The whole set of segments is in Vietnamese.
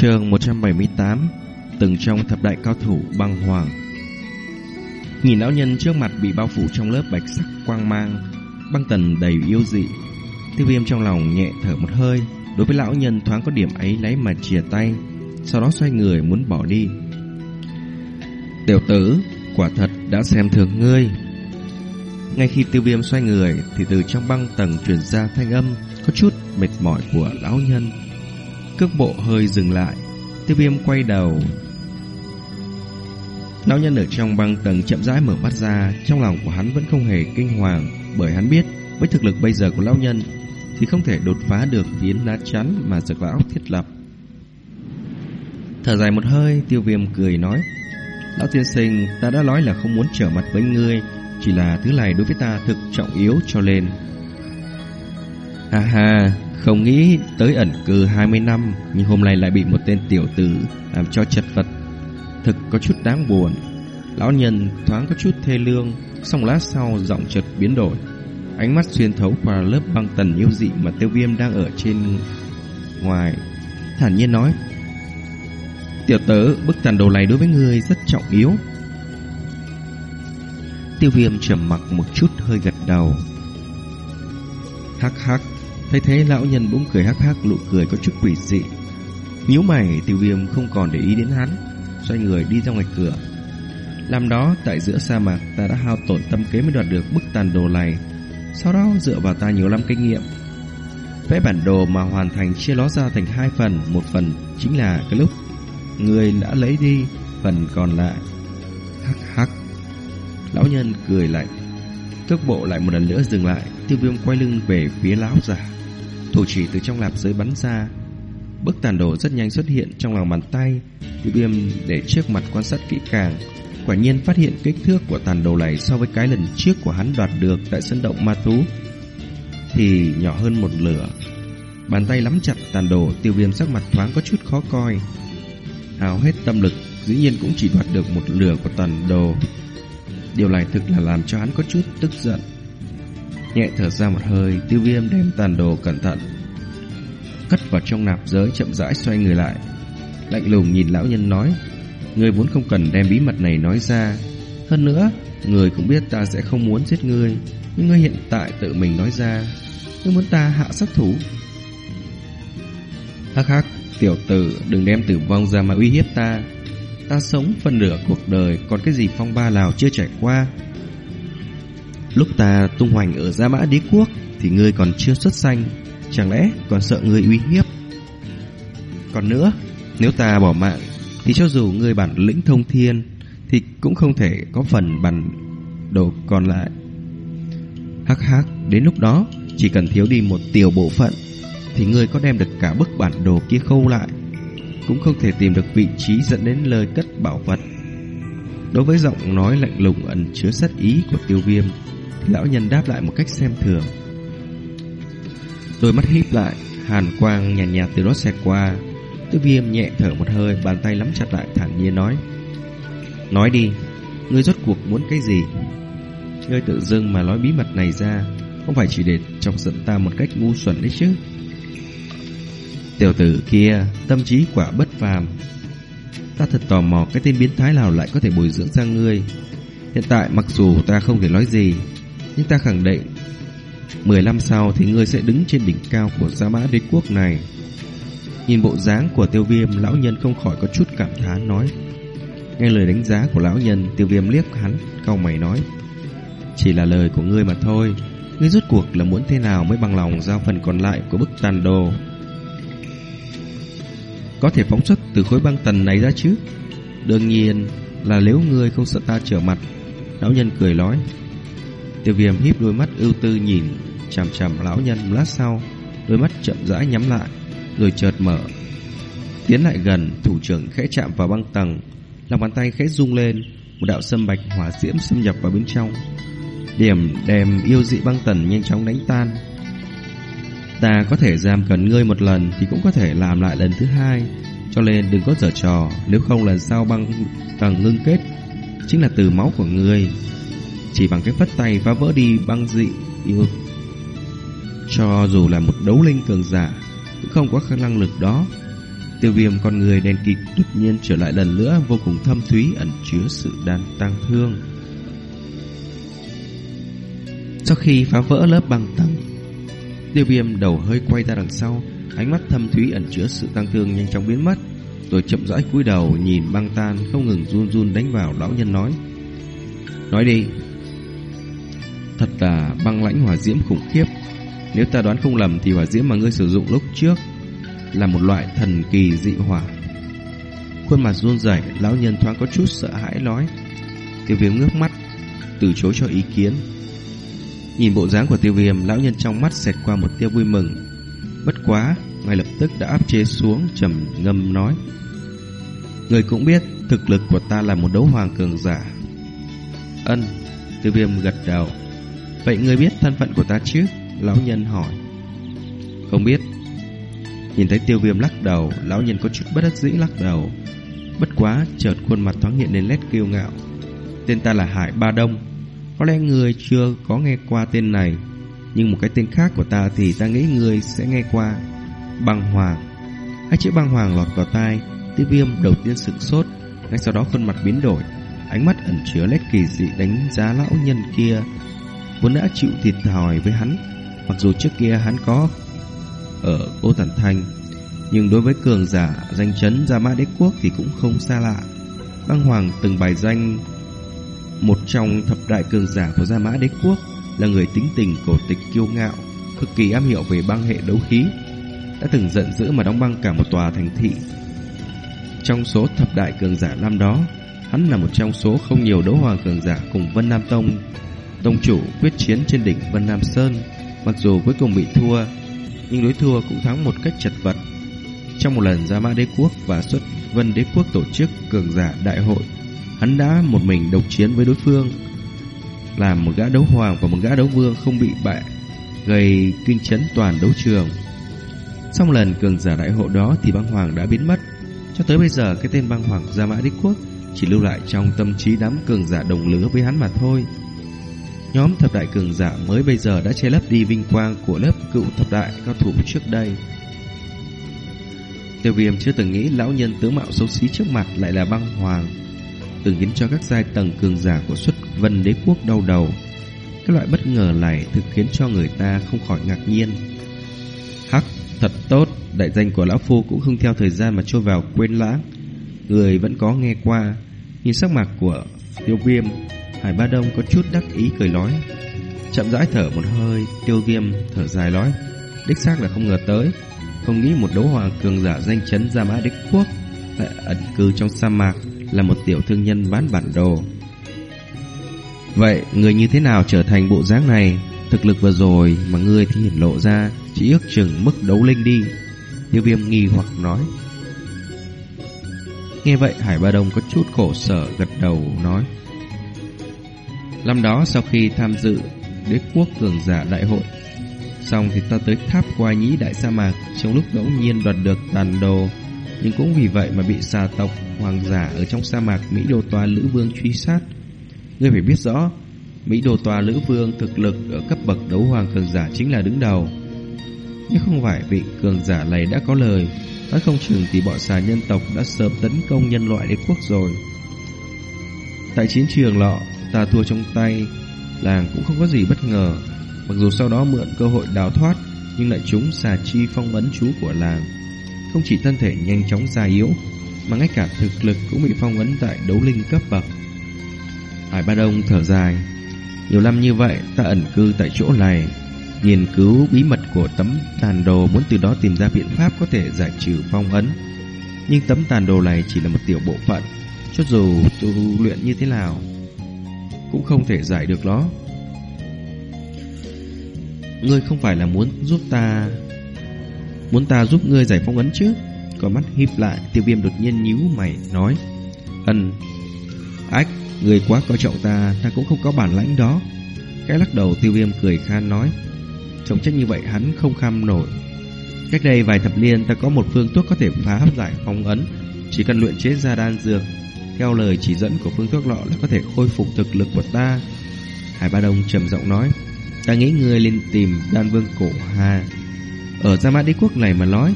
Trường 178 Từng trong thập đại cao thủ băng hoàng. Nhìn lão nhân trước mặt bị bao phủ trong lớp bạch sắc quang mang, Băng tần đầy yêu dị. Tiêu viêm trong lòng nhẹ thở một hơi, Đối với lão nhân thoáng có điểm ấy lấy mà chìa tay, Sau đó xoay người muốn bỏ đi. Tiểu tử, Quả thật đã xem thường ngươi. Ngay khi tiêu viêm xoay người, Thì từ trong băng tầng truyền ra thanh âm Có chút mệt mỏi của lão nhân. Cước bộ hơi dừng lại. Tiêu viêm quay đầu. Lão nhân ở trong băng tầng chậm rãi mở mắt ra, Trong lòng của hắn vẫn không hề kinh hoàng, Bởi hắn biết với thực lực bây giờ của lão nhân Thì không thể đột phá được phiến lá chắn Mà dược lão thiết lập. Thở dài một hơi, Tiêu viêm cười nói, Lão tiên sinh, ta đã nói là không muốn trở mặt với ngươi, Chỉ là thứ này đối với ta thực trọng yếu cho nên. Ha ha, Không nghĩ tới ẩn cư 20 năm, Nhưng hôm nay lại bị một tên tiểu tử Làm cho chật vật. Thực có chút đáng buồn. Lão nhân thoáng có chút thê lương Xong lát sau giọng chợt biến đổi. Ánh mắt xuyên thấu qua lớp băng tần yêu dị Mà tiêu viêm đang ở trên ngoài, Thản nhiên nói, Tiểu tử, bức tàn đồ này đối với ngươi rất trọng yếu. Tiêu viêm trầm mặc một chút, hơi gật đầu. Hắc hắc Thấy thế, lão nhân bỗng cười hắc hắc, nụ cười có chút quỷ dị. Nhíu mày tiêu viêm không còn để ý đến hắn, Xoay người đi ra ngoài cửa. Làm đó, tại giữa sa mạc, ta đã hao tổn tâm kế mới đoạt được bức tàn đồ này. Sau đó, dựa vào ta nhiều năm kinh nghiệm, Vẽ bản đồ mà hoàn thành chia nó ra thành hai phần. Một phần chính là cái lúc Người đã lấy đi, Phần còn lại. Hắc hắc. Lão nhân cười lạnh Cước bộ lại một lần nữa dừng lại. Tiêu viêm quay lưng về phía lão già. Thủ chỉ từ trong lạp giới bắn ra. Bức tàn đồ rất nhanh xuất hiện trong lòng bàn tay Tiêu viêm để trước mặt quan sát kỹ càng. Quả nhiên phát hiện kích thước của tàn đồ này So với cái lần trước của hắn đoạt được Tại sân động ma tú Thì nhỏ hơn một lửa. Bàn tay nắm chặt tàn đồ, Tiêu viêm sắc mặt thoáng có chút khó coi. Hào hết tâm lực, Dĩ nhiên cũng chỉ đoạt được một lửa của tàn đồ. Điều này thực là làm cho hắn có chút tức giận. Nhẹ thở ra một hơi, Tiêu viêm đem tàn đồ cẩn thận Cất vào trong nạp giới, chậm rãi xoay người lại. Lạnh lùng nhìn lão nhân nói, Ngươi vốn không cần đem bí mật này nói ra. Hơn nữa, Người cũng biết ta sẽ không muốn giết ngươi, Nhưng ngươi hiện tại tự mình nói ra. Ngươi muốn ta hạ sát thủ. Hắc hắc, Tiểu tử, đừng đem tử vong ra mà uy hiếp ta. Ta sống phần nửa cuộc đời, Còn cái gì phong ba lào chưa trải qua? Lúc ta tung hoành ở Gia Mã Đế Quốc, Thì ngươi còn chưa xuất sanh. Chẳng lẽ còn sợ người uy hiếp? Còn nữa, Nếu ta bỏ mạng, Thì cho dù người bản lĩnh thông thiên, Thì cũng không thể có phần bản đồ còn lại. Hắc hắc, Đến lúc đó, Chỉ cần thiếu đi một tiểu bộ phận, Thì người có đem được cả bức bản đồ kia khâu lại, Cũng không thể tìm được vị trí dẫn đến lời cất bảo vật. Đối với giọng nói lạnh lùng ẩn chứa sát ý của tiêu viêm lão nhân đáp lại một cách xem thường. Đôi mắt híp lại Hàn quang nhàn nhạt, nhạt từ đó xẹt qua. Tư viêm nhẹ thở một hơi Bàn tay nắm chặt lại thản nhiên nói Nói đi Ngươi rốt cuộc muốn cái gì? Ngươi tự dưng mà nói bí mật này ra Không phải chỉ để chọc giận ta một cách ngu xuẩn đấy chứ. Tiểu tử kia Tâm trí quả bất phàm. Ta thật tò mò cái tên biến thái nào lại có thể bồi dưỡng ra ngươi. Hiện tại mặc dù ta không thể nói gì Nhưng ta khẳng định 10 năm sau thì ngươi sẽ đứng trên đỉnh cao của Gia Mã Đế Quốc này. Nhìn bộ dáng của tiêu viêm, Lão nhân không khỏi có chút cảm thán, nói. Nghe lời đánh giá của lão nhân, Tiêu viêm liếc hắn, Cau mày nói. Chỉ là lời của ngươi mà thôi. Ngươi rốt cuộc là muốn thế nào mới bằng lòng Giao phần còn lại của bức tàn đồ? Có thể phóng xuất từ khối băng tần này ra chứ? Đương nhiên là nếu ngươi không sợ ta trở mặt. Lão nhân cười nói. Tiêu viêm híp đôi mắt ưu tư nhìn chằm chằm lão nhân lát sau, Đôi mắt chậm rãi nhắm lại, Rồi chợt mở, Tiến lại gần thủ trưởng khẽ chạm vào băng tầng, Lòng bàn tay khẽ rung lên, Một đạo sâm bạch hỏa diễm xâm nhập vào bên trong. Điểm đem yêu dị băng tần nhanh chóng đánh tan. Ta có thể giam cần ngươi một lần Thì cũng có thể làm lại lần thứ hai, Cho nên đừng có giở trò, Nếu không lần sau băng tầng ngưng kết, Chính là từ máu của ngươi. Chỉ bằng cái phất tay phá vỡ đi băng dị yêu Cho dù là một đấu linh cường giả Cũng không có khả năng lực đó Tiêu viêm con người đen kịt đột nhiên trở lại lần nữa vô cùng thâm thúy ẩn chứa sự đan tăng thương. Sau khi phá vỡ lớp băng tầng, tiêu viêm đầu hơi quay ra đằng sau, ánh mắt thâm thúy ẩn chứa sự tăng thương nhanh chóng biến mất. Tôi chậm rãi cúi đầu nhìn băng tan không ngừng run run đánh vào lão nhân nói. Nói đi. Thật là băng lãnh hỏa diễm khủng khiếp. Nếu ta đoán không lầm thì hỏa diễm mà ngươi sử dụng lúc trước là một loại thần kỳ dị hỏa. Khuôn mặt run rẩy, lão nhân thoáng có chút sợ hãi nói. Tiêu viêm ngước mắt, từ chối cho ý kiến. Nhìn bộ dáng của tiêu viêm, lão nhân trong mắt xẹt qua một tia vui mừng. Bất quá, ngay lập tức đã áp chế xuống, trầm ngâm nói. Người cũng biết, thực lực của ta là một đấu hoàng cường giả. Ân, tiêu viêm gật đầu. Vậy ngươi biết thân phận của ta chứ? Lão nhân hỏi. Không biết. Nhìn thấy tiêu viêm lắc đầu, lão nhân có chút bất đắc dĩ lắc đầu. Bất quá, chợt khuôn mặt thoáng hiện lên nét kiêu ngạo. Tên ta là Hải Ba Đông. Có lẽ người chưa có nghe qua tên này, nhưng một cái tên khác của ta thì ta nghĩ người sẽ nghe qua. Băng Hoàng. Hai chữ băng hoàng lọt vào tai, tiêu viêm đầu tiên sửng sốt, ngay sau đó khuôn mặt biến đổi, ánh mắt ẩn chứa nét kỳ dị đánh giá lão nhân kia vốn đã chịu thiệt thòi với hắn mặc dù trước kia hắn có ở Cô Thần Thành, nhưng đối với cường giả danh chấn Gia Mã Đế Quốc thì cũng không xa lạ. Băng Hoàng từng bài danh một trong thập đại cường giả của Gia Mã Đế Quốc là người tính tình cổ tịch kiêu ngạo, cực kỳ am hiểu về băng hệ đấu khí, đã từng giận dữ mà đóng băng cả một tòa thành thị. Trong số thập đại cường giả năm đó, hắn là một trong số không nhiều đấu hoàng cường giả cùng Vân Nam Tông Tông chủ quyết chiến trên đỉnh Vân Nam Sơn, mặc dù cuối cùng bị thua, nhưng đối thua cũng thắng một cách chật vật. Trong một lần ra mã đế quốc và xuất vân đế quốc tổ chức cường giả đại hội, hắn đã một mình độc chiến với đối phương, làm một gã đấu hoàng và một gã đấu vương không bị bại, gây kinh chấn toàn đấu trường. Sau lần cường giả đại hội đó thì băng hoàng đã biến mất, cho tới bây giờ cái tên băng hoàng Gia Mã Đế Quốc chỉ lưu lại trong tâm trí đám cường giả đồng lứa với hắn mà thôi. Nhóm thập đại cường giả mới bây giờ đã che lấp đi vinh quang của lớp cựu thập đại cao thủ trước đây. Tiêu viêm chưa từng nghĩ lão nhân tướng mạo xấu xí trước mặt lại là băng hoàng, từng khiến cho các giai tầng cường giả của xuất vân đế quốc đau đầu. Cái loại bất ngờ này thực khiến cho người ta không khỏi ngạc nhiên. Hắc, thật tốt, đại danh của lão phu cũng không theo thời gian mà trôi vào quên lãng. Người vẫn có nghe qua, nhìn sắc mặt của tiêu viêm Hải Ba Đông có chút đắc ý cười nói Chậm rãi thở một hơi, Tiêu viêm thở dài nói Đích xác là không ngờ tới, Không nghĩ một đấu hoàng cường giả danh chấn Gia Mã Đích Quốc Lại ẩn cư trong sa mạc Là một tiểu thương nhân bán bản đồ. Vậy, người như thế nào trở thành bộ dáng này? Thực lực vừa rồi mà ngươi thì hiển lộ ra Chỉ ước chừng mức đấu linh đi. Tiêu viêm nghi hoặc nói. Nghe vậy, Hải Ba Đông có chút khổ sở gật đầu, nói. Năm đó sau khi tham dự đế quốc cường giả đại hội, Xong thì ta tới tháp qua nhĩ đại sa mạc. Trong lúc ngẫu nhiên đoạt được tàn đồ, Nhưng cũng vì vậy mà bị xà tộc hoàng giả Ở trong sa mạc Mỹ Đô Toa Lữ Vương truy sát. Ngươi phải biết rõ, Mỹ Đô Toa Lữ Vương thực lực ở cấp bậc đấu hoàng cường giả chính là đứng đầu. Nhưng không phải vị cường giả này đã có lời. Nói không chừng thì bọn xà nhân tộc đã sớm tấn công nhân loại đế quốc rồi. Tại chiến trường lọ Ta thua trong tay, Làng cũng không có gì bất ngờ. Mặc dù sau đó mượn cơ hội đào thoát, Nhưng lại trúng xà chi phong ấn chú của làng. Không chỉ thân thể nhanh chóng già yếu, Mà ngay cả thực lực cũng bị phong ấn tại đấu linh cấp bậc. Hải Ba Đông thở dài, Nhiều năm như vậy, ta ẩn cư tại chỗ này, Nghiên cứu bí mật của tấm tàn đồ Muốn từ đó tìm ra biện pháp có thể giải trừ phong ấn. Nhưng tấm tàn đồ này chỉ là một tiểu bộ phận, Cho dù tu luyện như thế nào cũng không thể giải được nó. Ngươi không phải là muốn giúp ta, Muốn ta giúp ngươi giải phong ấn chứ? Còn mắt híp lại, Tiêu viêm đột nhiên nhíu mày, nói, Ân, Ách Người quá coi trọng ta Ta cũng không có bản lãnh đó. Cái lắc đầu, tiêu viêm cười khan nói Trọng trách như vậy hắn không kham nổi. Cách đây vài thập niên ta có một phương thuốc có thể phá giải phong ấn, Chỉ cần luyện chế ra đan dược theo lời chỉ dẫn của phương thuốc lọ là có thể khôi phục thực lực của ta. Hải Ba Đông trầm giọng nói, ta nghĩ ngươi lên tìm đan vương cổ hà. Ở Gia Mã Đế Quốc này mà nói,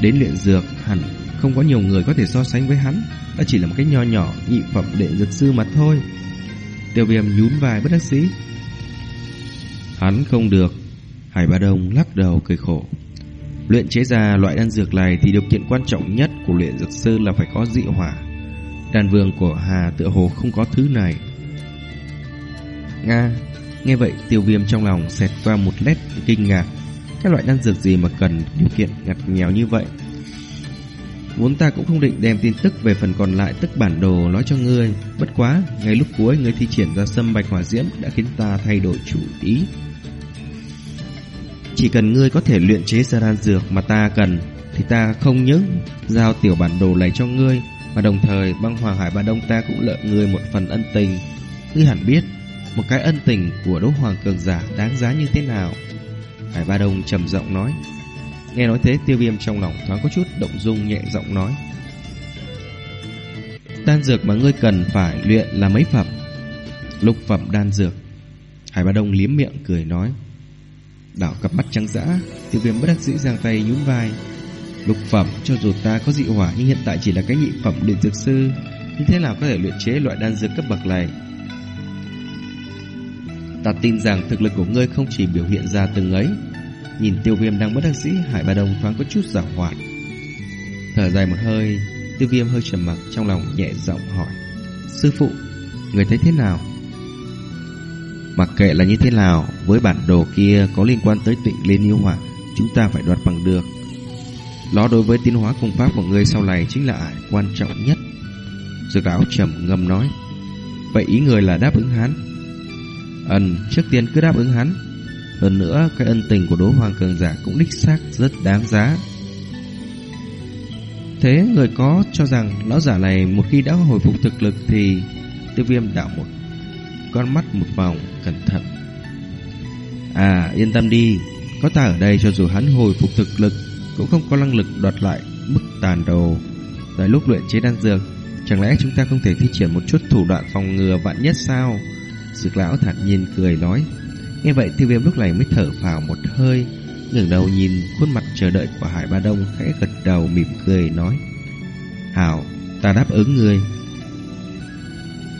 Đến luyện dược hẳn không có nhiều người có thể so sánh với hắn, đã chỉ là một cái nho nhỏ nhị phẩm đệ dược sư mà thôi. Tiêu viêm nhún vai bất đắc dĩ. Hắn không được. Hải Ba Đông lắc đầu cười khổ. Luyện chế ra loại đan dược này thì điều kiện quan trọng nhất của luyện dược sư là phải có dị hỏa đàn vương của Hà tựa hồ không có thứ này. Nga, nghe vậy tiêu viêm trong lòng xẹt qua một nét kinh ngạc. Các loại đan dược gì mà cần điều kiện ngặt nghèo như vậy? Vốn ta cũng không định đem tin tức về phần còn lại tức bản đồ nói cho ngươi. Bất quá, ngay lúc cuối ngươi thi triển ra sâm bạch hỏa diễm đã khiến ta thay đổi chủ ý. Chỉ cần ngươi có thể luyện chế ra đan dược mà ta cần, thì ta không những giao tiểu bản đồ này cho ngươi, và đồng thời băng hoàng hải ba đông ta cũng lợi người một phần ân tình. Ngươi hẳn biết, một cái ân tình của đỗ hoàng cường giả đáng giá như thế nào. Hải ba đông trầm giọng nói. Nghe nói thế tiêu viêm trong lòng thoáng có chút động dung nhẹ giọng nói Đan dược mà ngươi cần phải luyện là mấy phẩm Lục phẩm đan dược Hải Ba Đông liếm miệng cười nói Đảo cặp mắt trắng dã Tiêu viêm bất đắc dĩ giang tay nhún vai Lục phẩm cho dù ta có dị hỏa, Nhưng hiện tại chỉ là cái nhị phẩm luyện dược sư. Như thế nào có thể luyện chế loại đan dược cấp bậc này? Ta tin rằng thực lực của ngươi không chỉ biểu hiện ra từng ấy. Nhìn tiêu viêm đang bất đắc dĩ, Hải Ba đồng thoáng có chút giảo hoạt Thở dài một hơi, Tiêu viêm hơi trầm mặc, trong lòng nhẹ giọng hỏi, Sư phụ, Người thấy thế nào? Mặc kệ là như thế nào, Với bản đồ kia có liên quan tới tịnh liên yêu hỏa, Chúng ta phải đoạt bằng được. Nó đối với tiến hóa công pháp của ngươi sau này Chính là quan trọng nhất Dược lão trầm ngâm nói Vậy ý người là đáp ứng hắn Ấn trước tiên cứ đáp ứng hắn hơn nữa, cái ân tình của Đỗ Hoàng Cường Giả cũng đích xác rất đáng giá. Thế người có cho rằng lão giả này một khi đã hồi phục thực lực thì tiêu viêm đảo một con mắt một vòng cẩn thận. À yên tâm đi, có ta ở đây cho dù hắn hồi phục thực lực cũng không có năng lực đoạt lại bức tàn đồ. Tại lúc luyện chế đan dược, chẳng lẽ chúng ta không thể thi triển một chút thủ đoạn phòng ngừa vạn nhất sao? Dược lão thản nhiên cười nói. Nghe vậy tiêu viêm lúc này mới thở phào một hơi ngẩng đầu nhìn khuôn mặt chờ đợi của Hải Ba Đông khẽ gật đầu mỉm cười nói Hảo, ta đáp ứng ngươi